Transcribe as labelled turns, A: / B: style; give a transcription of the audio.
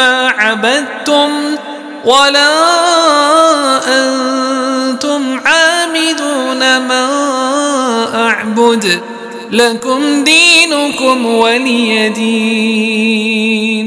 A: ما عبدتم ولا أنتم عابدون ما أعبد لكم دينكم ولي دين.